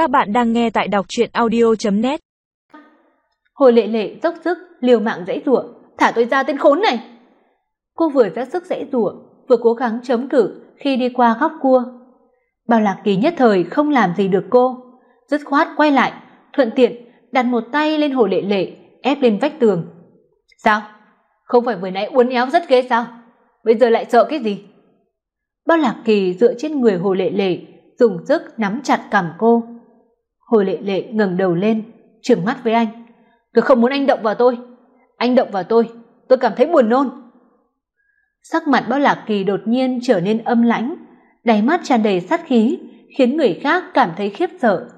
Các bạn đang nghe tại đọc truyện audio.net Hồ lệ lệ dốc sức, liều mạng dãy rủa thả tôi ra tên khốn này. Cô vừa ra sức dãy rủa, vừa cố gắng chống cự khi đi qua góc cua. Bao lạc kỳ nhất thời không làm gì được cô, dứt khoát quay lại, thuận tiện đặt một tay lên hồ lệ lệ, ép lên vách tường. Sao? Không phải vừa nãy uốn éo rất ghê sao? Bây giờ lại sợ cái gì? Bao lạc kỳ dựa trên người hồ lệ lệ, dùng sức nắm chặt cằm cô. Hồ lệ lệ ngẩng đầu lên, trừng mắt với anh. Tôi không muốn anh động vào tôi. Anh động vào tôi, tôi cảm thấy buồn nôn. Sắc mặt Bao Lạc Kỳ đột nhiên trở nên âm lãnh, đáy mắt tràn đầy sát khí, khiến người khác cảm thấy khiếp sợ.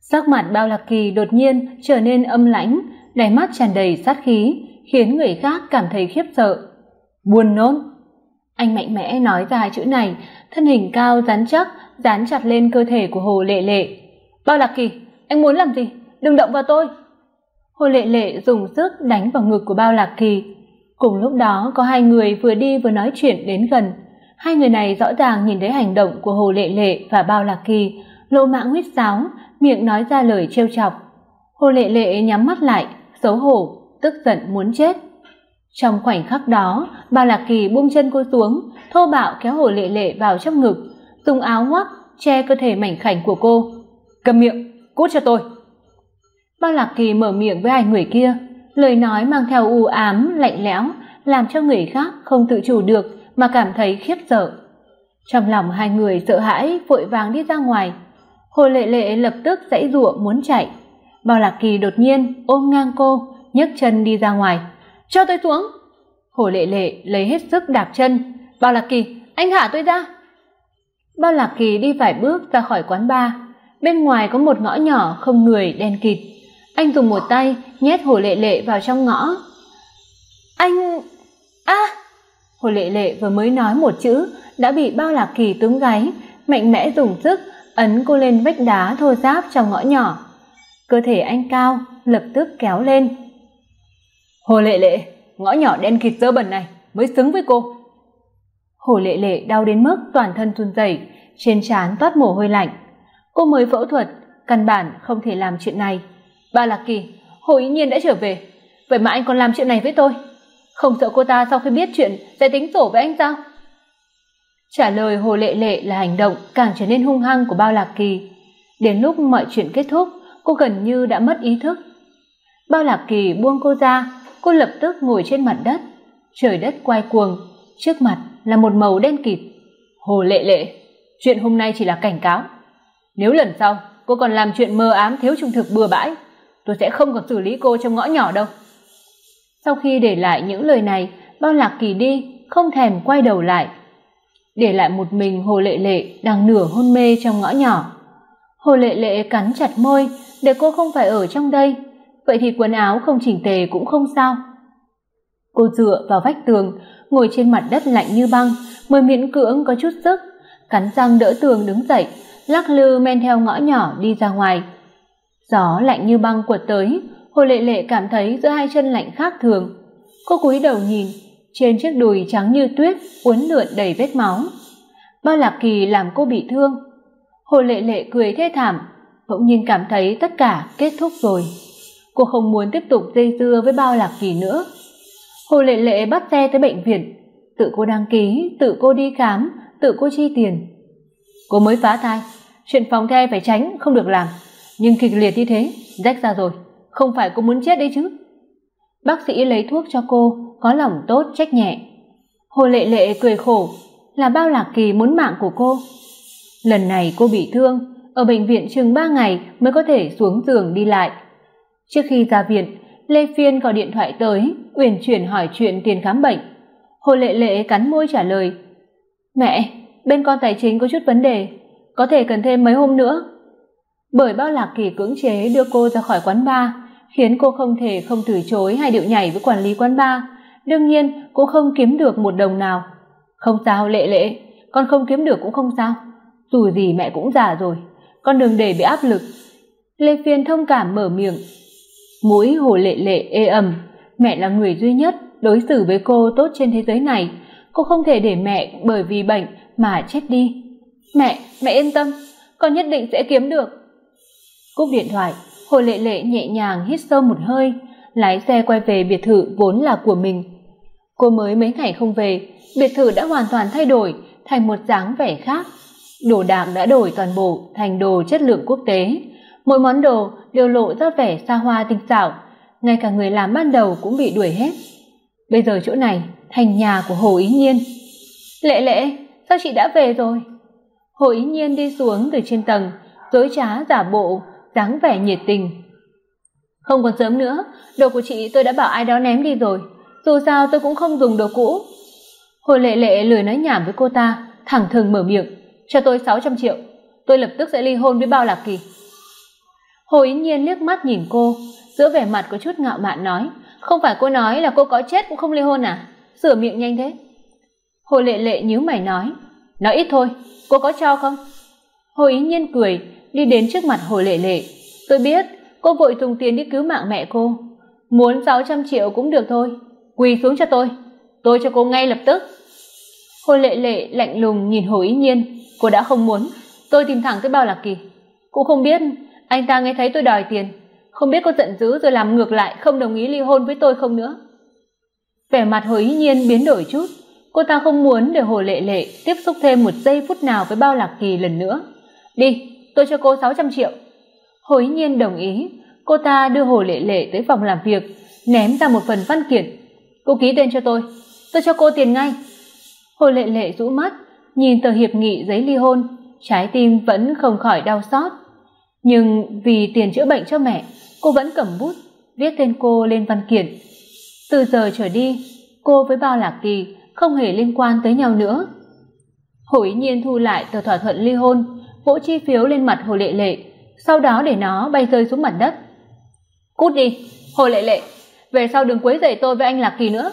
Sắc mặt Bao Lạc Kỳ đột nhiên trở nên âm lãnh, đáy mắt tràn đầy sát khí, khiến người khác cảm thấy khiếp sợ. Buồn nôn. Anh mạnh mẽ nói ra chữ này, thân hình cao rắn chắc dán chặt lên cơ thể của Hồ Lệ Lệ. "Bao Lạc Kỳ, anh muốn làm gì? Đừng động vào tôi." Hồ Lệ Lệ dùng sức đánh vào ngực của Bao Lạc Kỳ. Cùng lúc đó có hai người vừa đi vừa nói chuyện đến gần. Hai người này rõ ràng nhìn thấy hành động của Hồ Lệ Lệ và Bao Lạc Kỳ, lộ mạng huýt sáo, miệng nói ra lời trêu chọc. Hồ Lệ Lệ nhắm mắt lại, xấu hổ, tức giận muốn chết. Trong khoảnh khắc đó, Bao Lạc Kỳ buông chân cô xuống, thô bạo kéo Hồ Lệ Lệ vào trong ngực, dùng áo ngoắc che cơ thể mảnh khảnh của cô. "Cầm miệng, cút cho tôi." Bao Lạc Kỳ mở miệng với hai người kia, lời nói mang theo u ám, lạnh lẽo, làm cho người khác không tự chủ được mà cảm thấy khiếp sợ. Trong lòng hai người sợ hãi, vội vàng đi ra ngoài. Hồ Lệ Lệ lập tức giãy giụa muốn chạy. Bao Lạc Kỳ đột nhiên ôm ngang cô, nhấc chân đi ra ngoài. "Cho tôi xuống." Hồ Lệ Lệ lấy hết sức đạp chân. "Bao Lạc Kỳ, anh hạ tôi ra." Bao Lạc Kỳ đi vài bước ra khỏi quán bar. Bên ngoài có một ngõ nhỏ không người đen kịt. Anh dùng một tay nhét Hồ Lệ Lệ vào trong ngõ. "Anh a!" Hồ Lệ Lệ vừa mới nói một chữ đã bị Bao Lạc Kỳ túm gáy, mạnh mẽ dùng sức ấn cô lên vách đá thô ráp trong ngõ nhỏ. Cơ thể anh cao, lập tức kéo lên. "Hồ Lệ Lệ, ngõ nhỏ đen kịt dơ bẩn này mới xứng với cô." Hồ Lệ Lệ đau đến mức toàn thân run rẩy, trên trán toát mồ hôi lạnh. Cô mới phẫu thuật, căn bản không thể làm chuyện này. Ba Lạc Kỳ, Hồ Ý Nhiên đã trở về, vậy mà anh còn làm chuyện này với tôi? Không sợ cô ta sau khi biết chuyện sẽ tính sổ với anh sao? Trả lời Hồ Lệ Lệ là hành động càng trở nên hung hăng của Bao Lạc Kỳ. Đến lúc mọi chuyện kết thúc, cô gần như đã mất ý thức. Bao Lạc Kỳ buông cô ra, cô lập tức ngồi trên mặt đất. Trời đất quay cuồng, trước mặt là một màu đen kịt. Hồ Lệ Lệ, chuyện hôm nay chỉ là cảnh cáo. Nếu lần sau cô còn làm chuyện mơ ám thiếu trung thực bừa bãi, tôi sẽ không còn xử lý cô trong ngõ nhỏ đâu. Sau khi để lại những lời này, Bao Lạc Kỳ đi, không thèm quay đầu lại. Để lại một mình Hồ Lệ Lệ đang nửa hôn mê trong ngõ nhỏ. Hồ Lệ Lệ cắn chặt môi, để cô không phải ở trong đây, vậy thì quần áo không chỉnh tề cũng không sao. Cô dựa vào vách tường, ngồi trên mặt đất lạnh như băng, mới miễn cưỡng có chút sức, cắn răng đỡ tường đứng dậy, lắc lư men theo ngõ nhỏ đi ra ngoài. Gió lạnh như băng quật tới, Hồ Lệ Lệ cảm thấy giữa hai chân lạnh khác thường. Cô cúi đầu nhìn, trên chiếc đùi trắng như tuyết uốn lượn đầy vết máu. Bao Lạc Kỳ làm cô bị thương. Hồ Lệ Lệ cười thê thảm, bỗng nhiên cảm thấy tất cả kết thúc rồi. Cô không muốn tiếp tục dây dưa với Bao Lạc Kỳ nữa. Hồ Lệ Lệ bắt xe tới bệnh viện, tự cô đăng ký, tự cô đi khám, tự cô chi tiền. Cô mới phá thai, chuyện phòng thai phải tránh không được làm, nhưng kịch liệt như thế, rách ra rồi, không phải cô muốn chết đấy chứ. Bác sĩ lấy thuốc cho cô, có lòng tốt trách nhẹ. Hồ Lệ Lệ cười khổ, là Bao Lạc Kỳ muốn mạng của cô. Lần này cô bị thương, ở bệnh viện chừng ba ngày mới có thể xuống giường đi lại. Trước khi ra viện, Lê Phiên gọi điện thoại tới, uyển chuyển hỏi chuyện tiền khám bệnh. Hồ Lệ Lệ cắn môi trả lời: "Mẹ, bên con tài chính có chút vấn đề, có thể cần thêm mấy hôm nữa." Bởi Bao Lạc Kỳ cưỡng chế đưa cô ra khỏi quán bar, khiến cô không thể không từ chối hai điệu nhảy với quản lý quán bar. Đương nhiên, cô không kiếm được một đồng nào. "Không sao Lệ Lệ, con không kiếm được cũng không sao. Dù gì mẹ cũng già rồi, con đừng để bị áp lực." Lê Phiên thông cảm mở miệng. Mũi Hồ Lệ Lệ ê ẩm, mẹ là người duy nhất đối xử với cô tốt trên thế giới này, cô không thể để mẹ bởi vì bệnh mà chết đi. "Mẹ, mẹ yên tâm, con nhất định sẽ kiếm được. Cúp điện thoại hồ lệ lệ nhẹ nhàng hít sâu một hơi lái xe quay về biệt thự vốn là của mình. Cô mới mấy ngày không về biệt thự đã hoàn toàn thay đổi thành một dáng vẻ khác. Đồ đạc đã đổi toàn bộ thành đồ chất lượng quốc tế mỗi món đồ đều lộ ra vẻ xa hoa tinh xảo, ngay cả người làm ban đầu cũng bị đuổi hết. Bây giờ chỗ này thành nhà của hồ ý nhiên. Lệ lệ, sao chị đã về rồi? Hồ ý nhiên đi xuống từ trên tầng, dối trá giả bộ, dáng vẻ nhiệt tình. Không còn sớm nữa, đồ của chị tôi đã bảo ai đó ném đi rồi, dù sao tôi cũng không dùng đồ cũ. Hồ lệ lệ lười nói nhảm với cô ta, thẳng thừng mở miệng, cho tôi sáu trăm triệu, tôi lập tức sẽ ly hôn với bao lạc kỳ hồ ý nhiên liếc mắt nhìn cô, giữa vẻ mặt có chút ngạo mạn nói, không phải cô nói là cô có chết cũng không ly hôn à? Sửa miệng nhanh thế. Hồ lệ lệ nhíu mày nói nói ít thôi, cô có cho không? Hồ ý nhiên cười, đi đến trước mặt hồ lệ lệ. Tôi biết, cô vội dùng tiền đi cứu mạng mẹ cô. Muốn sáu trăm triệu cũng được thôi, quỳ xuống cho tôi. Tôi cho cô ngay lập tức. Hồ lệ lệ lạnh lùng nhìn hồ ý nhiên, cô đã không muốn, tôi tìm thẳng tới bao lạc kỳ. Cũng không biết anh ta nghe thấy tôi đòi tiền. Không biết có giận dữ rồi làm ngược lại không đồng ý ly hôn với tôi không nữa. Vẻ mặt hồ ý nhiên biến đổi chút. Cô ta không muốn để hồ lệ lệ tiếp xúc thêm một giây phút nào với bao lạc kỳ lần nữa. Đi, tôi cho cô sáu trăm triệu. Hồ ý nhiên đồng ý. Cô ta đưa hồ lệ lệ tới phòng làm việc, ném ra một phần văn kiện. Cô ký tên cho tôi. Tôi cho cô tiền ngay. Hồ lệ lệ rũ mắt, nhìn tờ hiệp nghị giấy ly hôn. Trái tim vẫn không khỏi đau xót nhưng vì tiền chữa bệnh cho mẹ, cô vẫn cầm bút, viết tên cô lên văn kiện. Từ giờ trở đi, cô với bao lạc kỳ không hề liên quan tới nhau nữa. Hồ ý nhiên thu lại tờ thỏa thuận ly hôn, vỗ chi phiếu lên mặt hồ lệ lệ, sau đó để nó bay rơi xuống mặt đất. Cút đi, hồ lệ lệ, về sau đừng quấy rầy tôi với anh lạc kỳ nữa.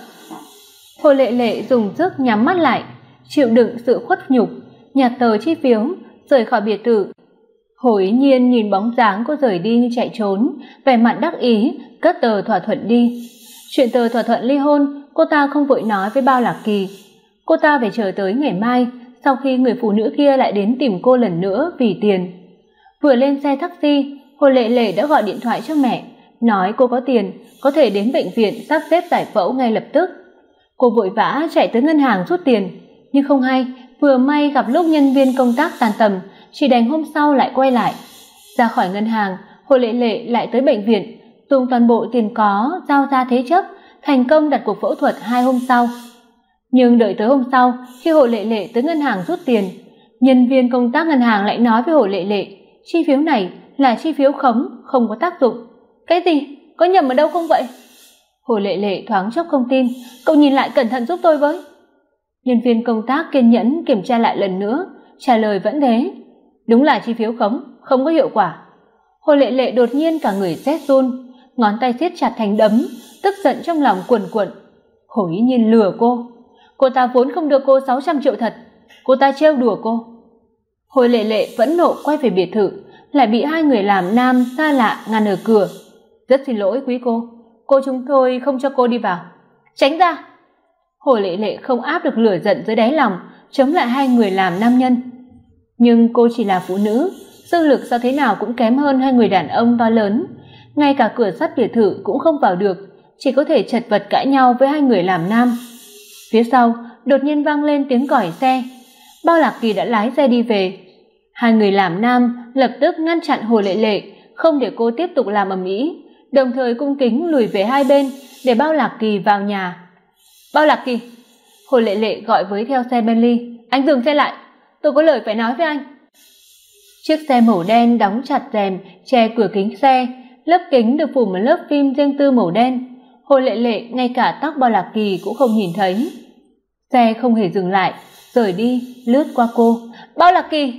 Hồ lệ lệ dùng sức nhắm mắt lại, chịu đựng sự khuất nhục, nhặt tờ chi phiếu, rời khỏi biệt thự hồ ý nhiên nhìn bóng dáng cô rời đi như chạy trốn, vẻ mặt đắc ý, cất tờ thỏa thuận đi. Chuyện tờ thỏa thuận ly hôn, cô ta không vội nói với bao lạc kỳ. Cô ta phải chờ tới ngày mai, sau khi người phụ nữ kia lại đến tìm cô lần nữa vì tiền. Vừa lên xe taxi, hồ lệ lệ đã gọi điện thoại cho mẹ, nói cô có tiền, có thể đến bệnh viện sắp xếp giải phẫu ngay lập tức. Cô vội vã chạy tới ngân hàng rút tiền, nhưng không hay, vừa may gặp lúc nhân viên công tác tan tầm chỉ đành hôm sau lại quay lại. Ra khỏi ngân hàng, hồ lệ lệ lại tới bệnh viện dùng toàn bộ tiền có giao ra thế chấp, thành công đặt cuộc phẫu thuật hai hôm sau. Nhưng đợi tới hôm sau, khi hồ lệ lệ tới ngân hàng rút tiền, nhân viên công tác ngân hàng lại nói với hồ lệ lệ, chi phiếu này là chi phiếu khống, không có tác dụng. Cái gì? Có nhầm ở đâu không vậy? Hồ lệ lệ thoáng chốc không tin, cậu nhìn lại cẩn thận giúp tôi với. Nhân viên công tác kiên nhẫn kiểm tra lại lần nữa, trả lời vẫn thế đúng là chi phiếu khống, không có hiệu quả. Hồ lệ lệ đột nhiên cả người rét run, ngón tay siết chặt thành đấm, tức giận trong lòng cuồn cuộn. Hồ ý nhiên lừa cô. Cô ta vốn không đưa cô sáu trăm triệu thật, cô ta trêu đùa cô. Hồi lệ lệ vẫn nộ quay về biệt thự, lại bị hai người làm nam xa lạ ngăn ở cửa. Rất xin lỗi quý cô cô chúng tôi không cho cô đi vào. Tránh ra! Hồi lệ lệ không áp được lửa giận dưới đáy lòng, chống lại hai người làm nam nhân nhưng cô chỉ là phụ nữ, sức lực sao thế nào cũng kém hơn hai người đàn ông to lớn. Ngay cả cửa sắt biệt thự cũng không vào được, chỉ có thể chật vật cãi nhau với hai người làm nam. Phía sau, đột nhiên vang lên tiếng còi xe. Bao lạc kỳ đã lái xe đi về. Hai người làm nam lập tức ngăn chặn hồ lệ lệ, không để cô tiếp tục làm ầm ĩ, đồng thời cung kính lùi về hai bên để bao lạc kỳ vào nhà. Bao lạc kỳ, hồ lệ lệ gọi với theo xe bentley, anh dừng xe lại tôi có lời phải nói với anh. Chiếc xe màu đen đóng chặt rèm, che cửa kính xe. Lớp kính được phủ một lớp phim riêng tư màu đen. Hồ lệ lệ, ngay cả tóc bao lạc kỳ cũng không nhìn thấy. Xe không hề dừng lại, rời đi, lướt qua cô. Bao lạc kỳ!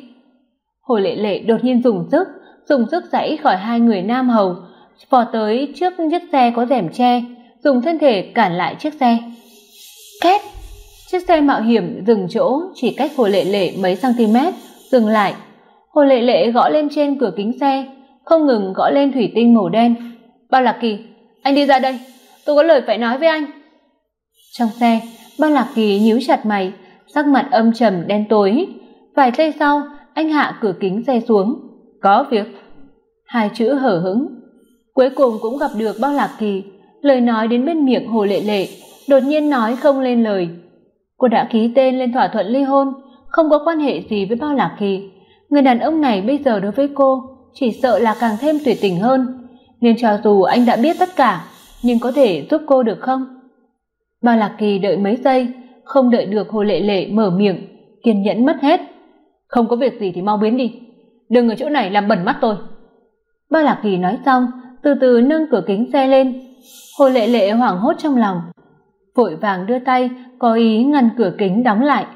Hồ lệ lệ đột nhiên dùng sức dùng sức giãy khỏi hai người nam hầu vò tới trước chiếc xe có rèm che, dùng thân thể cản lại chiếc xe. Két! Chiếc xe mạo hiểm dừng chỗ, chỉ cách hồ lệ lệ mấy cm dừng lại. Hồ lệ lệ gõ lên trên cửa kính xe, không ngừng gõ lên thủy tinh màu đen. Bao lạc kỳ, anh đi ra đây, tôi có lời phải nói với anh. Trong xe bao lạc kỳ nhíu chặt mày, sắc mặt âm trầm đen tối. Vài giây sau, anh hạ cửa kính xe xuống. Có việc. Hai chữ hở hững. Cuối cùng cũng gặp được bao lạc kỳ. Lời nói đến bên miệng hồ lệ lệ đột nhiên nói không lên lời cô đã ký tên lên thỏa thuận ly hôn, không có quan hệ gì với bao lạc kỳ. Người đàn ông này bây giờ đối với cô, chỉ sợ là càng thêm tuyệt tình hơn. Nên cho dù anh đã biết tất cả, nhưng có thể giúp cô được không? Bao lạc kỳ đợi mấy giây, không đợi được hồ lệ lệ mở miệng, kiên nhẫn mất hết. Không có việc gì thì mau biến đi. Đừng ở chỗ này làm bẩn mắt tôi. Bao lạc kỳ nói xong, từ từ nâng cửa kính xe lên. Hồ lệ lệ hoảng hốt trong lòng, vội vàng đưa tay có ý ngăn cửa kính đóng lại.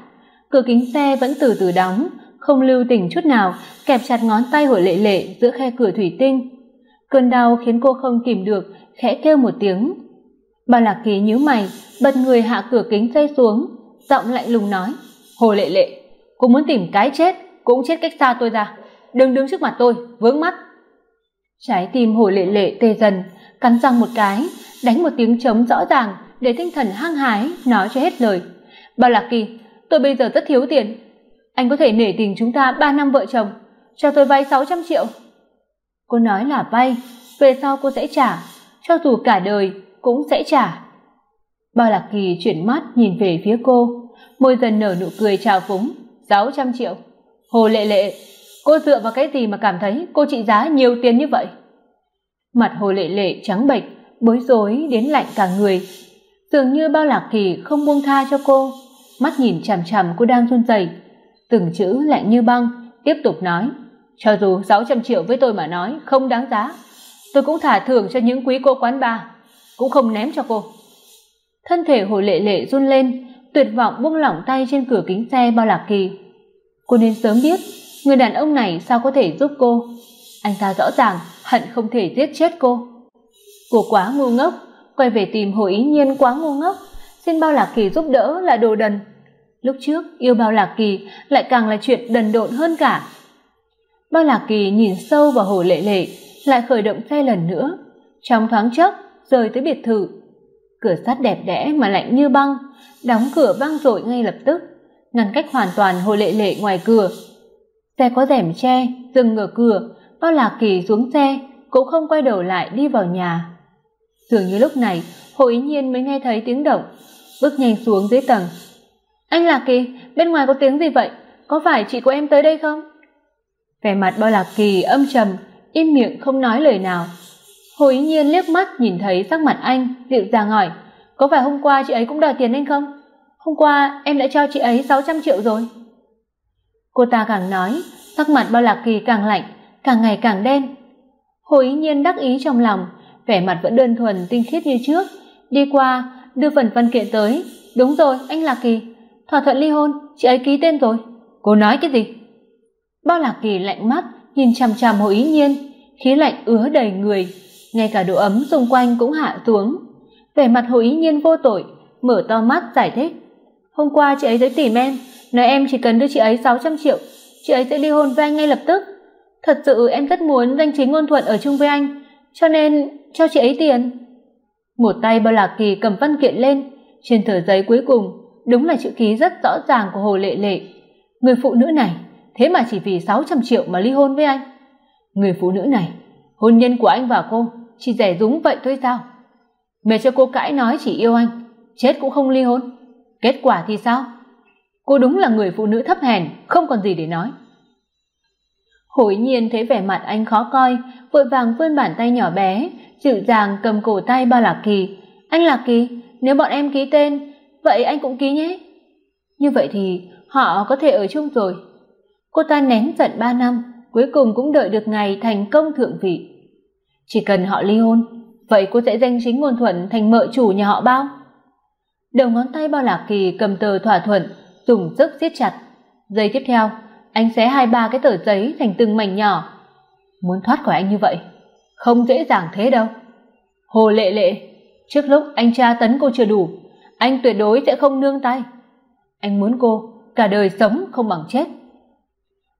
Cửa kính xe vẫn từ từ đóng, không lưu tình chút nào, kẹp chặt ngón tay hồ lệ lệ giữa khe cửa thủy tinh. Cơn đau khiến cô không kìm được, khẽ kêu một tiếng. Bà lạc kỳ nhíu mày, bật người hạ cửa kính xe xuống, giọng lạnh lùng nói, hồ lệ lệ, cô muốn tìm cái chết, cũng chết cách xa tôi ra. Đừng đứng trước mặt tôi, vướng mắt. Trái tim hồ lệ lệ tê dần, cắn răng một cái, đánh một tiếng trống rõ ràng để tinh thần hăng hái, nói cho hết lời. Bao lạc kỳ, tôi bây giờ rất thiếu tiền. Anh có thể nể tình chúng ta ba năm vợ chồng, cho tôi vay sáu trăm triệu. Cô nói là vay, về sau cô sẽ trả, cho dù cả đời cũng sẽ trả. Bao lạc kỳ chuyển mắt nhìn về phía cô, môi dần nở nụ cười trào phúng, sáu trăm triệu. Hồ lệ lệ, cô dựa vào cái gì mà cảm thấy cô trị giá nhiều tiền như vậy? Mặt hồ lệ lệ trắng bệch, bối rối đến lạnh cả người dường như bao lạc kỳ không buông tha cho cô. Mắt nhìn chằm chằm cô đang run rẩy. Từng chữ lạnh như băng, tiếp tục nói, cho dù sáu trăm triệu với tôi mà nói, không đáng giá. Tôi cũng thả thưởng cho những quý cô quán bar, cũng không ném cho cô. Thân thể hồ lệ lệ run lên, tuyệt vọng buông lỏng tay trên cửa kính xe bao lạc kỳ. Cô nên sớm biết, người đàn ông này sao có thể giúp cô. Anh ta rõ ràng hận không thể giết chết cô. Cô quá ngu ngốc quay về tìm hồ ý nhiên quá ngu ngốc. Xin bao lạc kỳ giúp đỡ là đồ đần. Lúc trước, yêu bao lạc kỳ lại càng là chuyện đần độn hơn cả. Bao lạc kỳ nhìn sâu vào hồ lệ lệ, lại khởi động xe lần nữa. Trong thoáng chốc, rời tới biệt thự. Cửa sắt đẹp đẽ mà lạnh như băng, đóng cửa vang dội ngay lập tức, ngăn cách hoàn toàn hồ lệ lệ ngoài cửa. Xe có rèm tre dừng ở cửa. Bao lạc kỳ xuống xe, cũng không quay đầu lại đi vào nhà dường như lúc này, hồ ý nhiên mới nghe thấy tiếng động, bước nhanh xuống dưới tầng. Anh lạc kỳ, bên ngoài có tiếng gì vậy? Có phải chị của em tới đây không? Vẻ mặt bao lạc kỳ âm trầm, im miệng không nói lời nào. Hồ ý nhiên liếc mắt nhìn thấy sắc mặt anh, dịu dàng hỏi, có phải hôm qua chị ấy cũng đòi tiền anh không? Hôm qua em đã cho chị ấy sáu trăm triệu rồi. Cô ta càng nói, sắc mặt bao lạc kỳ càng lạnh, càng ngày càng đen. Hồ ý nhiên đắc ý trong lòng vẻ mặt vẫn đơn thuần, tinh khiết như trước. Đi qua, đưa phần văn kiện tới. Đúng rồi, anh lạc kỳ. Thỏa thuận ly hôn, chị ấy ký tên rồi. Cô nói cái gì? Bao lạc kỳ lạnh mắt, nhìn chằm chằm hồ ý nhiên. Khí lạnh ứa đầy người. Ngay cả độ ấm xung quanh cũng hạ xuống. Vẻ mặt hồ ý nhiên vô tội, mở to mắt, giải thích. Hôm qua chị ấy tới tìm em. Nói em chỉ cần đưa chị ấy sáu trăm triệu. Chị ấy sẽ ly hôn với anh ngay lập tức. Thật sự em rất muốn danh chính ngôn thuận ở chung với anh. Cho nên cho chị ấy tiền. Một tay bao lạc kỳ cầm văn kiện lên. Trên tờ giấy cuối cùng, đúng là chữ ký rất rõ ràng của hồ lệ lệ. Người phụ nữ này, thế mà chỉ vì sáu trăm triệu mà ly hôn với anh. Người phụ nữ này, hôn nhân của anh và cô, chỉ rẻ rúng vậy thôi sao? Mẹ cho cô cãi nói chỉ yêu anh, chết cũng không ly hôn. Kết quả thì sao? Cô đúng là người phụ nữ thấp hèn, không còn gì để nói. Hối nhiên thấy vẻ mặt anh khó coi, vội vàng vươn bàn tay nhỏ bé dịu dàng cầm cổ tay ba lạc kỳ. Anh lạc kỳ, nếu bọn em ký tên, vậy anh cũng ký nhé. Như vậy thì họ có thể ở chung rồi. Cô ta nén giận ba năm, cuối cùng cũng đợi được ngày thành công thượng vị. Chỉ cần họ ly hôn, vậy cô sẽ danh chính ngôn thuận thành mợ chủ nhà họ bao. Đầu ngón tay bao lạc kỳ cầm tờ thỏa thuận, dùng sức siết chặt. Giây tiếp theo, anh xé hai ba cái tờ giấy thành từng mảnh nhỏ. Muốn thoát khỏi anh như vậy không dễ dàng thế đâu hồ lệ lệ, trước lúc anh tra tấn cô chưa đủ, anh tuyệt đối sẽ không nương tay anh muốn cô cả đời sống không bằng chết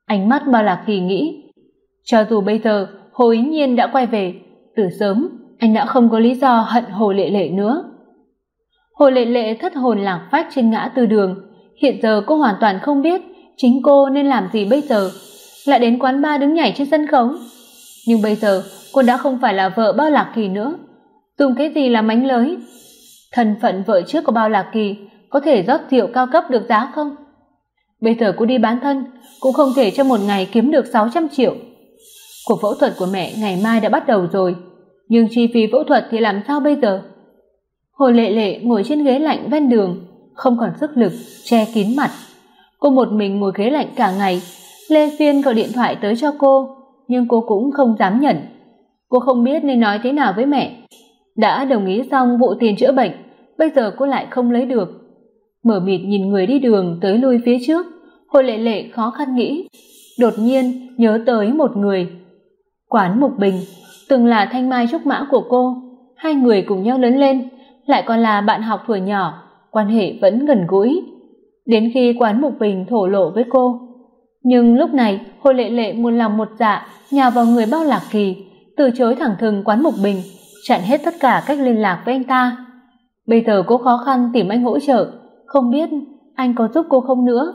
ánh mắt bao lạc kỳ nghĩ, cho dù bây giờ hồ ý nhiên đã quay về, từ sớm anh đã không có lý do hận hồ lệ lệ nữa hồ lệ lệ thất hồn lạc phách trên ngã tư đường, hiện giờ cô hoàn toàn không biết chính cô nên làm gì bây giờ? Lại đến quán bar đứng nhảy trên sân khấu? Nhưng bây giờ, cô đã không phải là vợ Bao Lạc Kỳ nữa. Dùng cái gì làm mánh lới? Thân phận vợ trước của Bao Lạc Kỳ có thể rót rượu cao cấp được giá không? Bây giờ cô đi bán thân, cũng không thể trong một ngày kiếm được 600 triệu. Cuộc phẫu thuật của mẹ ngày mai đã bắt đầu rồi, nhưng chi phí phẫu thuật thì làm sao bây giờ? Hồ Lệ Lệ ngồi trên ghế lạnh ven đường, không còn sức lực che kín mặt. Cô một mình ngồi ghế lạnh cả ngày, Lê Phiên gọi điện thoại tới cho cô, nhưng cô cũng không dám nhận. Cô không biết nên nói thế nào với mẹ. Đã đồng ý xong vụ tiền chữa bệnh, bây giờ cô lại không lấy được. Mở mịt nhìn người đi đường tới lui phía trước, Hồ Lệ Lệ khó khăn nghĩ, đột nhiên nhớ tới một người. Quán Mục Bình, từng là thanh mai trúc mã của cô, hai người cùng nhau lớn lên, lại còn là bạn học thời nhỏ, quan hệ vẫn gần gũi. Đến khi Quán Mục Bình thổ lộ với cô, nhưng lúc này Hồ Lệ Lệ muốn lòng một dạ nhào vào người Bao Lạc Kỳ, từ chối thẳng thừng Quán Mục Bình, chặn hết tất cả cách liên lạc với anh ta. Bây giờ cô khó khăn tìm anh hỗ trợ, không biết anh có giúp cô không nữa.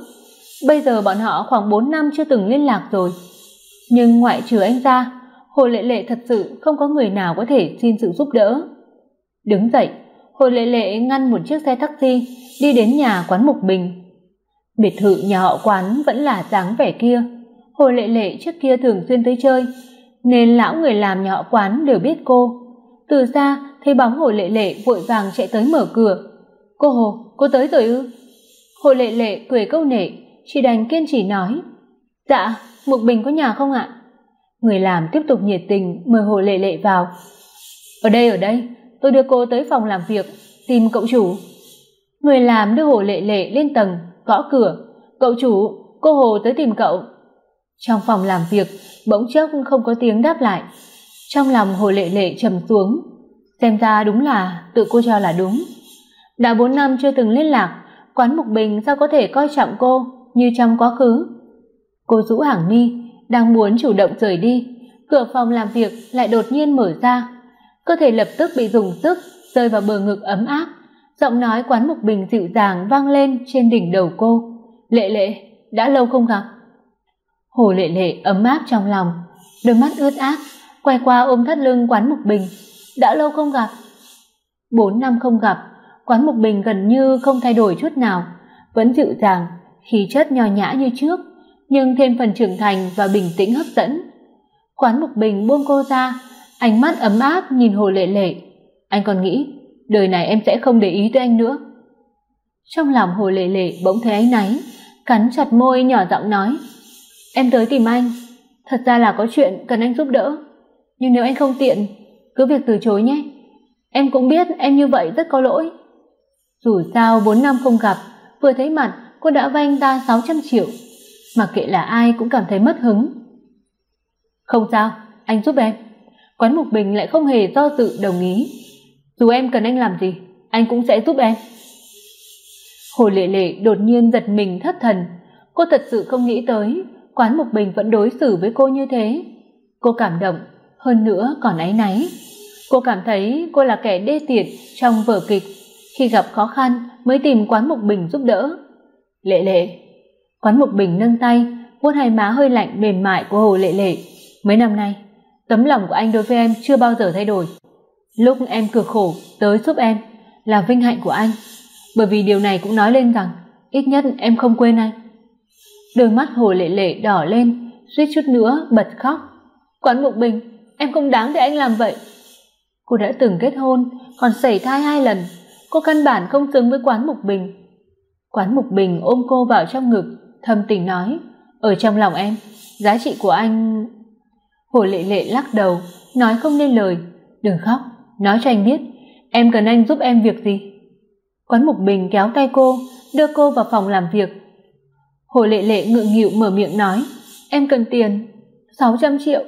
Bây giờ bọn họ khoảng 4 năm chưa từng liên lạc rồi. Nhưng ngoại trừ anh ra, Hồ Lệ Lệ thật sự không có người nào có thể xin sự giúp đỡ. Đứng dậy, Hồ Lệ Lệ ngăn một chiếc xe taxi đi đến nhà quán Mục Bình. Biệt thự nhà họ quán vẫn là dáng vẻ kia. Hồ Lệ Lệ trước kia thường xuyên tới chơi, nên lão người làm nhà họ quán đều biết cô. Từ xa thấy bóng Hồ Lệ Lệ vội vàng chạy tới mở cửa. "Cô Hồ, cô tới rồi ư?" Hồ Lệ Lệ cười câu nệ, chỉ đành kiên trì nói, "Dạ, Mục Bình có nhà không ạ?" Người làm tiếp tục nhiệt tình mời Hồ Lệ Lệ vào. "Ở đây ở đây, tôi đưa cô tới phòng làm việc, tìm cậu chủ." Người làm đưa Hồ Lệ Lệ lên tầng, gõ cửa, "Cậu chủ, cô Hồ tới tìm cậu." Trong phòng làm việc, bỗng chốc không có tiếng đáp lại. Trong lòng Hồ Lệ Lệ trầm xuống, xem ra đúng là tự cô cho là đúng. Đã bốn năm chưa từng liên lạc, quán Mục Bình sao có thể coi trọng cô như trong quá khứ. Cô rũ hàng mi, đang muốn chủ động rời đi, cửa phòng làm việc lại đột nhiên mở ra. Cơ thể lập tức bị dùng sức rơi vào bờ ngực ấm áp, giọng nói quán Mục Bình dịu dàng vang lên trên đỉnh đầu cô. "Lệ Lệ, đã lâu không gặp." Hồ Lệ Lệ ấm áp trong lòng, đôi mắt ướt át, quay qua ôm thắt lưng quán Mục Bình. "Đã lâu không gặp." Bốn năm không gặp, quán Mục Bình gần như không thay đổi chút nào, vẫn dịu dàng, khí chất nho nhã như trước, nhưng thêm phần trưởng thành và bình tĩnh hấp dẫn. Quán Mục Bình buông cô ra, ánh mắt ấm áp nhìn Hồ Lệ Lệ. Anh còn nghĩ, đời này em sẽ không để ý tới anh nữa. Trong lòng Hồ Lệ Lệ bỗng thấy áy náy, cắn chặt môi nhỏ giọng nói: "Em tới tìm anh, thật ra là có chuyện cần anh giúp đỡ, nhưng nếu anh không tiện, cứ việc từ chối nhé. Em cũng biết em như vậy rất có lỗi." Dù sao bốn năm không gặp, vừa thấy mặt cô đã vay anh ta 600 triệu, mà kệ là ai cũng cảm thấy mất hứng. Không sao, anh giúp em. Quán Mục Bình lại không hề do dự đồng ý. Dù em cần anh làm gì, anh cũng sẽ giúp em. Hồ Lệ Lệ đột nhiên giật mình thất thần, cô thật sự không nghĩ tới Quán Mục Bình vẫn đối xử với cô như thế. Cô cảm động, hơn nữa còn áy náy. Cô cảm thấy cô là kẻ đê tiện trong vở kịch, khi gặp khó khăn mới tìm Quán Mục Bình giúp đỡ. Lệ Lệ, Quán Mục Bình nâng tay, vuốt hai má hơi lạnh mềm mại của Hồ Lệ Lệ. Mấy năm nay, tấm lòng của anh đối với em chưa bao giờ thay đổi. Lúc em cực khổ tới giúp em là vinh hạnh của anh, bởi vì điều này cũng nói lên rằng ít nhất em không quên anh. Đôi mắt Hồ Lệ Lệ đỏ lên, suýt chút nữa bật khóc. Quán Mục Bình, em không đáng để anh làm vậy. Cô đã từng kết hôn, còn xảy thai hai lần, cô căn bản không xứng với Quán Mục Bình. Quán Mục Bình ôm cô vào trong ngực, thâm tình nói, ở trong lòng em, giá trị của anh... Hồ Lệ Lệ lắc đầu, nói không nên lời, đừng khóc, nói cho anh biết, em cần anh giúp em việc gì. Quán Mục Bình kéo tay cô, đưa cô vào phòng làm việc. Hồ Lệ Lệ ngượng nghịu mở miệng nói, em cần tiền, 600 triệu.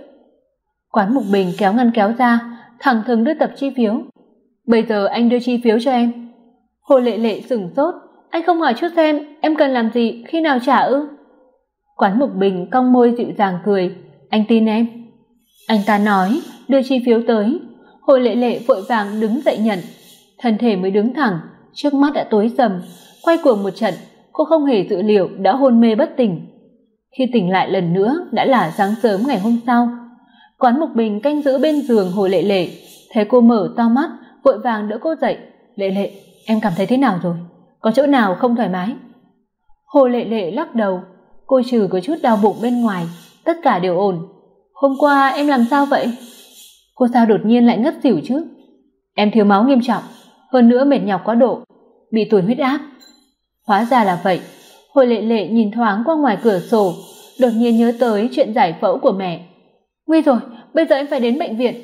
Quán Mục Bình kéo ngăn kéo ra, thẳng thừng đưa tập chi phiếu. Bây giờ anh đưa chi phiếu cho em. Hồ Lệ Lệ sửng sốt, anh không hỏi chút xem em cần làm gì, khi nào trả ư? Quán Mục Bình cong môi dịu dàng cười, anh tin em. Anh ta nói, đưa chi phiếu tới, Hồ Lệ Lệ vội vàng đứng dậy nhận, thân thể mới đứng thẳng, trước mắt đã tối sầm, quay cuồng một trận, cô không hề dự liệu đã hôn mê bất tỉnh. Khi tỉnh lại lần nữa đã là sáng sớm ngày hôm sau. Quán Mục Bình canh giữ bên giường Hồ Lệ Lệ, thấy cô mở to mắt, vội vàng đỡ cô dậy. "Lệ Lệ, em cảm thấy thế nào rồi? Có chỗ nào không thoải mái?" Hồ Lệ Lệ lắc đầu, cô trừ có chút đau bụng bên ngoài, tất cả đều ổn. "Hôm qua em làm sao vậy?" Cô sao đột nhiên lại ngất xỉu chứ? Em thiếu máu nghiêm trọng, hơn nữa mệt nhọc quá độ, bị tụt huyết áp. Hóa ra là vậy. Hồi Lệ Lệ nhìn thoáng qua ngoài cửa sổ, đột nhiên nhớ tới chuyện giải phẫu của mẹ. Nguy rồi, bây giờ em phải đến bệnh viện.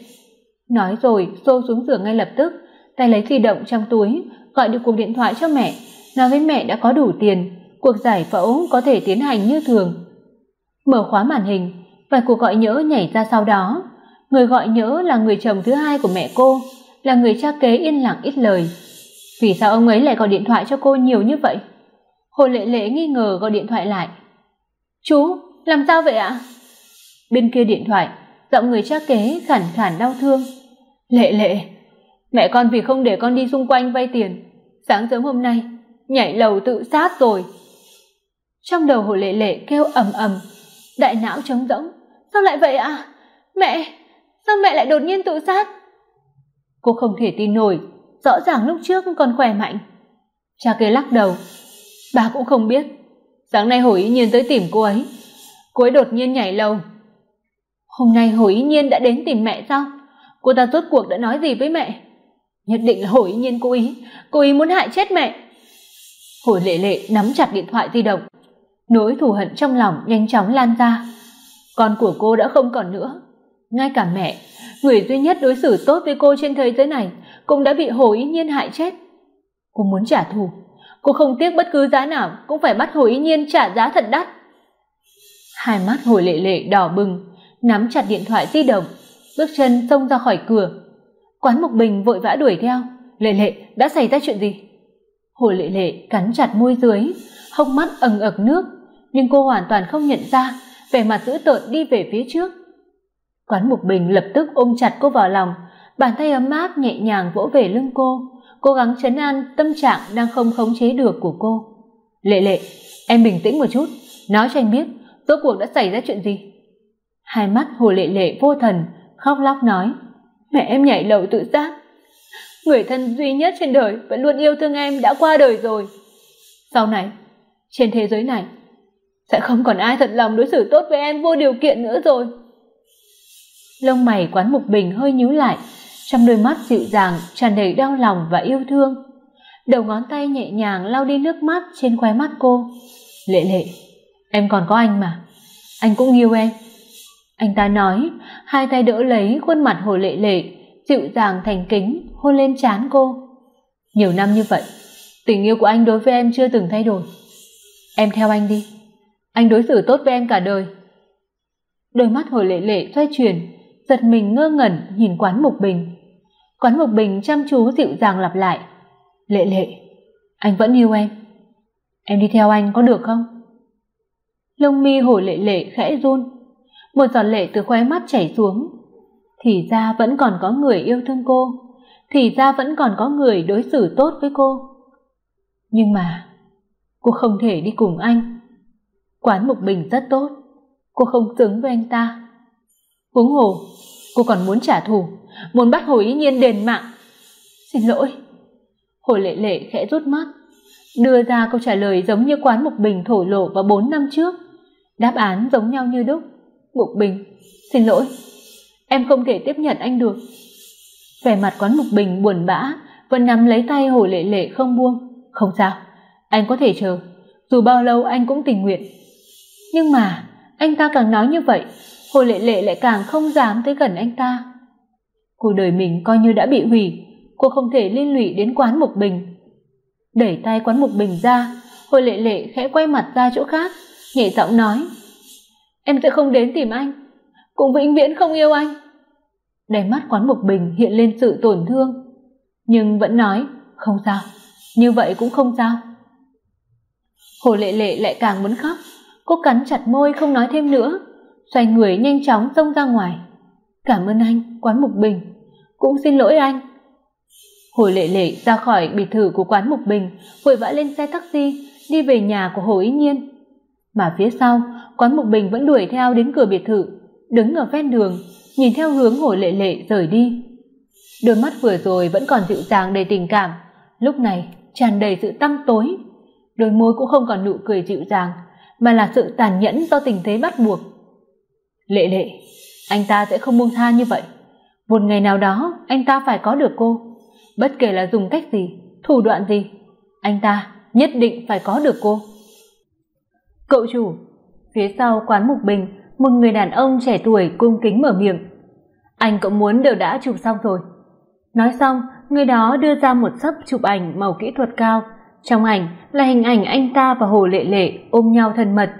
Nói rồi, xô xuống giường ngay lập tức, tay lấy di động trong túi, gọi được cuộc điện thoại cho mẹ, nói với mẹ đã có đủ tiền, cuộc giải phẫu có thể tiến hành như thường. Mở khóa màn hình, vài cuộc gọi nhỡ nhảy ra sau đó. Người gọi nhỡ là người chồng thứ hai của mẹ cô, là người cha kế yên lặng ít lời. Vì sao ông ấy lại gọi điện thoại cho cô nhiều như vậy? Hồ Lệ Lệ nghi ngờ gọi điện thoại lại. "Chú, làm sao vậy ạ?" Bên kia điện thoại, giọng người cha kế khản khản đau thương. "Lệ Lệ, mẹ con vì không để con đi xung quanh vay tiền, sáng sớm hôm nay nhảy lầu tự sát rồi." Trong đầu Hồ Lệ Lệ kêu ầm ầm, đại não trống rỗng. "Sao lại vậy ạ? Mẹ, sao mẹ lại đột nhiên tự sát?" Cô không thể tin nổi, rõ ràng lúc trước còn khỏe mạnh. Cha kia lắc đầu, bà cũng không biết. Sáng nay Hồ Ý Nhiên tới tìm cô ấy, cô ấy đột nhiên nhảy lầu. Hôm nay Hồ Ý Nhiên đã đến tìm mẹ sao? Cô ta rốt cuộc đã nói gì với mẹ? Nhất định là Hồ Ý Nhiên cố ý, cố ý muốn hại chết mẹ. Hồ Lệ Lệ nắm chặt điện thoại di động, nỗi thù hận trong lòng nhanh chóng lan ra. Con của cô đã không còn nữa, ngay cả mẹ, người duy nhất đối xử tốt với cô trên thế giới này, cũng đã bị Hồ Ý Nhiên hại chết. Cô muốn trả thù, cô không tiếc bất cứ giá nào cũng phải bắt Hồ Ý Nhiên trả giá thật đắt. Hai mắt Hồ Lệ Lệ đỏ bừng, nắm chặt điện thoại di động, bước chân xông ra khỏi cửa. Quán Mục Bình vội vã đuổi theo, "Lệ Lệ, đã xảy ra chuyện gì?" Hồ Lệ Lệ cắn chặt môi dưới, hốc mắt ầng ực nước, nhưng cô hoàn toàn không nhận ra, vẻ mặt dữ tợn đi về phía trước. Quán Mục Bình lập tức ôm chặt cô vào lòng, bàn tay ấm áp nhẹ nhàng vỗ về lưng cô, cố gắng trấn an tâm trạng đang không khống chế được của cô. "Lệ Lệ, em bình tĩnh một chút, nói cho anh biết, rốt cuộc đã xảy ra chuyện gì?" Hai mắt Hồ Lệ Lệ vô thần, khóc lóc nói: "Mẹ em nhảy lầu tự sát. Người thân duy nhất trên đời vẫn luôn yêu thương em đã qua đời rồi. Sau này, trên thế giới này sẽ không còn ai thật lòng đối xử tốt với em vô điều kiện nữa rồi." Lông mày Quán Mục Bình hơi nhíu lại, trong đôi mắt dịu dàng tràn đầy đau lòng và yêu thương. Đầu ngón tay nhẹ nhàng lau đi nước mắt trên khóe mắt cô. "Lệ Lệ, em còn có anh mà, anh cũng yêu em." Anh ta nói, hai tay đỡ lấy khuôn mặt Hồ Lệ Lệ, dịu dàng thành kính hôn lên trán cô. Nhiều năm như vậy, tình yêu của anh đối với em chưa từng thay đổi. Em theo anh đi, anh đối xử tốt với em cả đời. Đôi mắt Hồ Lệ Lệ xoay chuyển, giật mình ngơ ngẩn nhìn Quán Mục Bình. Quán Mục Bình chăm chú dịu dàng lặp lại, "Lệ Lệ, anh vẫn yêu em. Em đi theo anh có được không?" Lông mi Hồ Lệ Lệ khẽ run, một giọt lệ từ khóe mắt chảy xuống. Thì ra vẫn còn có người yêu thương cô, thì ra vẫn còn có người đối xử tốt với cô. Nhưng mà cô không thể đi cùng anh. Quán Mục Bình rất tốt, cô không xứng với anh ta. Huống hồ, cô còn muốn trả thù, muốn bắt Hồ Ý Nhiên đền mạng. Xin lỗi. Hồ Lệ Lệ khẽ rút mắt, đưa ra câu trả lời giống như Quán Mục Bình thổ lộ vào 4 năm trước. Đáp án giống nhau như đúc. Mục Bình, xin lỗi, em không thể tiếp nhận anh được. Vẻ mặt Quán Mục Bình buồn bã, vẫn nắm lấy tay Hồ Lệ Lệ không buông. Không sao, anh có thể chờ, dù bao lâu anh cũng tình nguyện. Nhưng mà, anh ta càng nói như vậy, Hồ Lệ Lệ lại càng không dám tới gần anh ta. Cuộc đời mình coi như đã bị hủy, cô không thể liên lụy đến quán Mục Bình. Đẩy tay quán Mục Bình ra, Hồ Lệ Lệ khẽ quay mặt ra chỗ khác, nhẹ giọng nói: "Em sẽ không đến tìm anh, cũng vĩnh viễn không yêu anh." Đáy mắt quán Mục Bình hiện lên sự tổn thương, nhưng vẫn nói: "Không sao, như vậy cũng không sao." Hồ Lệ Lệ lại càng muốn khóc, cô cắn chặt môi không nói thêm nữa, xoay người nhanh chóng xông ra ngoài. "Cảm ơn anh, quán Mục Bình, cũng xin lỗi anh." Hồi Lệ Lệ ra khỏi biệt thự của quán Mục Bình, vội vã lên xe taxi đi về nhà của Hồ Ý Nhiên. Mà phía sau, Quán Mục Bình vẫn đuổi theo đến cửa biệt thự, đứng ở ven đường, nhìn theo hướng Hồ Lệ Lệ rời đi. Đôi mắt vừa rồi vẫn còn dịu dàng đầy tình cảm, lúc này tràn đầy sự tăm tối. Đôi môi cũng không còn nụ cười dịu dàng, mà là sự tàn nhẫn do tình thế bắt buộc. Lệ Lệ, anh ta sẽ không buông tha như vậy. Một ngày nào đó, anh ta phải có được cô. Bất kể là dùng cách gì, thủ đoạn gì, anh ta nhất định phải có được cô. Cậu chủ, phía sau quán Mục Bình, một người đàn ông trẻ tuổi cung kính mở miệng. Anh cũng muốn đều đã chụp xong rồi. Nói xong, người đó đưa ra một sấp chụp ảnh màu kỹ thuật cao. Trong ảnh là hình ảnh anh ta và Hồ Lệ Lệ ôm nhau thân mật,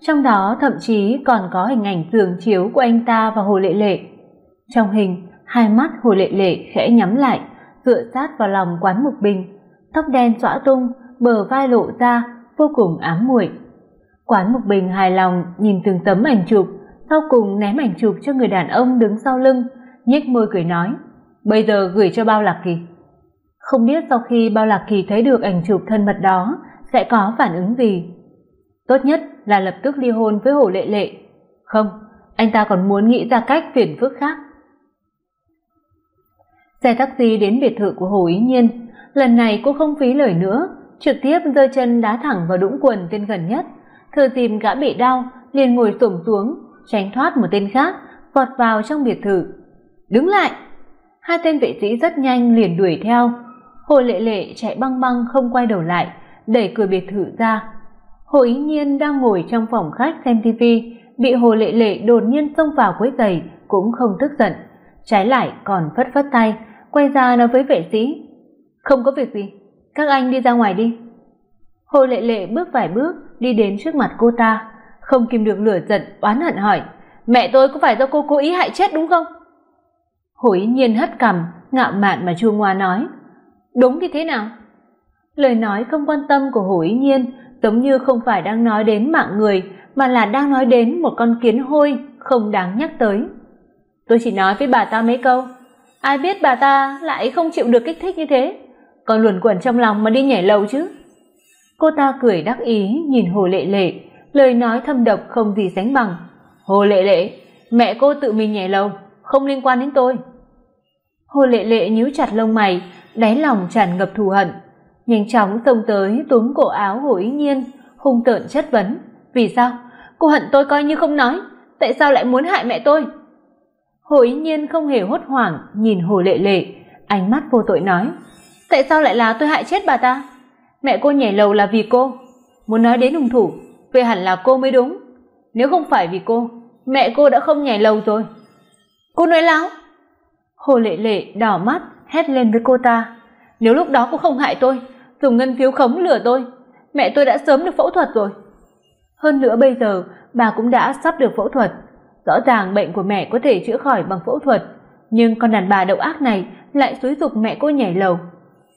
trong đó thậm chí còn có hình ảnh giường chiếu của anh ta và Hồ Lệ Lệ. Trong hình, hai mắt Hồ Lệ Lệ khẽ nhắm lại, dựa sát vào lòng quán Mục Bình, tóc đen xõa tung, bờ vai lộ ra, vô cùng ám muội. Quán Mục Bình hài lòng nhìn từng tấm ảnh chụp, sau cùng ném ảnh chụp cho người đàn ông đứng sau lưng, nhếch môi cười nói: "Bây giờ gửi cho Bao Lạc Kỳ." Không biết sau khi Bao Lạc Kỳ thấy được ảnh chụp thân mật đó sẽ có phản ứng gì. Tốt nhất là lập tức ly hôn với Hồ Lệ Lệ. Không, anh ta còn muốn nghĩ ra cách phiền phức khác. Xe taxi đến biệt thự của Hồ Ý Nhiên, lần này cô không phí lời nữa, trực tiếp giơ chân đá thẳng vào đũng quần tên gần nhất, thừa dịp gã bị đau, liền ngồi xổm xuống, tránh thoát một tên khác, vọt vào trong biệt thự. "Đứng lại!" Hai tên vệ sĩ rất nhanh liền đuổi theo. Hồ Lệ Lệ chạy băng băng không quay đầu lại, đẩy cửa biệt thự ra. Hồ Ý Nhiên đang ngồi trong phòng khách xem TV, bị Hồ Lệ Lệ đột nhiên xông vào quấy rầy, cũng không tức giận, trái lại còn phất phất tay, quay ra nói với vệ sĩ, "Không có việc gì, các anh đi ra ngoài đi." Hồ Lệ Lệ bước vài bước đi đến trước mặt cô ta, không kìm được lửa giận oán hận hỏi: "Mẹ tôi có phải do cô cố ý hại chết đúng không?" Hồ Ý Nhiên hất cằm, ngạo mạn mà chua ngoa nói: "Đúng thì thế nào?" Lời nói không quan tâm của Hồ Ý Nhiên giống như không phải đang nói đến mạng người, mà là đang nói đến một con kiến hôi không đáng nhắc tới. Tôi chỉ nói với bà ta mấy câu, ai biết bà ta lại không chịu được kích thích như thế, còn luẩn quẩn trong lòng mà đi nhảy lầu chứ. Cô ta cười đắc ý nhìn Hồ Lệ Lệ, lời nói thâm độc không gì sánh bằng. "Hồ Lệ Lệ, mẹ cô tự mình nhảy lầu, không liên quan đến tôi." Hồ Lệ Lệ nhíu chặt lông mày, đáy lòng tràn ngập thù hận, nhanh chóng xông tới túm cổ áo Hồ Ý Nhiên, hung tợn chất vấn, "Vì sao? Cô hận tôi coi như không nói, tại sao lại muốn hại mẹ tôi?" Hồ Ý Nhiên không hề hốt hoảng nhìn Hồ Lệ Lệ, ánh mắt vô tội nói, "Tại sao lại là tôi hại chết bà ta? Mẹ cô nhảy lầu là vì cô, muốn nói đến hung thủ, vậy hẳn là cô mới đúng. Nếu không phải vì cô, mẹ cô đã không nhảy lầu rồi." Cô nói láo. Hồ Lệ Lệ đỏ mắt hét lên với cô ta, "Nếu lúc đó cô không hại tôi, dùng ngân phiếu khống lừa tôi, mẹ tôi đã sớm được phẫu thuật rồi." Hơn nữa bây giờ bà cũng đã sắp được phẫu thuật, rõ ràng bệnh của mẹ có thể chữa khỏi bằng phẫu thuật, nhưng con đàn bà độc ác này lại xúi giục mẹ cô nhảy lầu.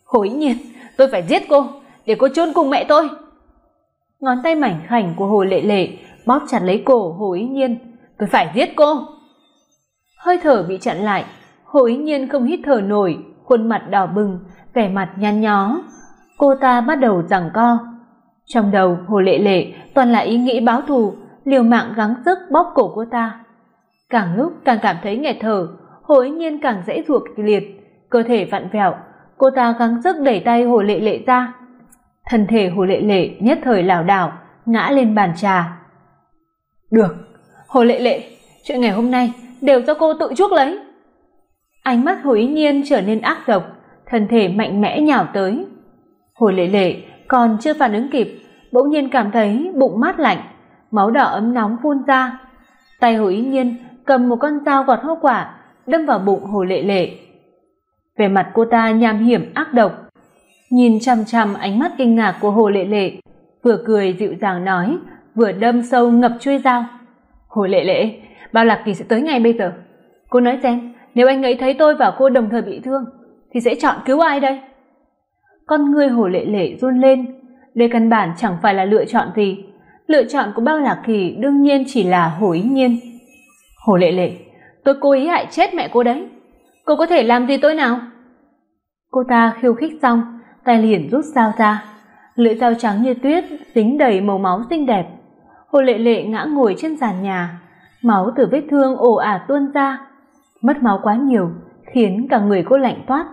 Hối nhiên, tôi phải giết cô, để cô chôn cùng mẹ tôi. Ngón tay mảnh khảnh của Hồ Lệ Lệ bóp chặt lấy cổ Hồ Ý Nhiên, tôi phải giết cô. Hơi thở bị chặn lại, Hồ Ý Nhiên không hít thở nổi, khuôn mặt đỏ bừng, vẻ mặt nhăn nhó. Cô ta bắt đầu giằng co. Trong đầu Hồ Lệ Lệ toàn là ý nghĩ báo thù, liều mạng gắng sức bóp cổ cô ta. Càng lúc càng cảm thấy nghẹt thở, Hồ Ý Nhiên càng dễ ruột liệt, cơ thể vặn vẹo, cô ta gắng sức đẩy tay Hồ Lệ Lệ ra. Thân thể Hồ Lệ Lệ nhất thời lảo đảo, ngã lên bàn trà. "Được, Hồ Lệ Lệ, chuyện ngày hôm nay đều do cô tự chuốc lấy." Ánh mắt Hồ Ý Nhiên trở nên ác độc, thân thể mạnh mẽ nhào tới. Hồ Lệ Lệ còn chưa phản ứng kịp, bỗng nhiên cảm thấy bụng mát lạnh, máu đỏ ấm nóng phun ra. Tay Hồ Ý Nhiên cầm một con dao gọt hoa quả, đâm vào bụng Hồ Lệ Lệ. Vẻ mặt cô ta nham hiểm ác độc, nhìn chằm chằm ánh mắt kinh ngạc của Hồ Lệ Lệ, vừa cười dịu dàng nói, vừa đâm sâu ngập chui dao. "Hồ Lệ Lệ, Bao Lạc Kỳ sẽ tới ngay bây giờ. Cô nói xem, nếu anh ấy thấy tôi và cô đồng thời bị thương thì sẽ chọn cứu ai đây?" Con người Hồ Lệ Lệ run lên, đây căn bản chẳng phải là lựa chọn gì, lựa chọn của Bao Lạc Kỳ đương nhiên chỉ là Hồ Ý Nhiên. "Hồ Lệ Lệ, tôi cố ý hại chết mẹ cô đấy. Cô có thể làm gì tôi nào?" Cô ta khiêu khích xong, tay liền rút dao ra, lưỡi dao trắng như tuyết dính đầy màu máu xinh đẹp. Hồ Lệ Lệ ngã ngồi trên sàn nhà, máu từ vết thương ồ ả tuôn ra. Mất máu quá nhiều, khiến cả người cô lạnh toát.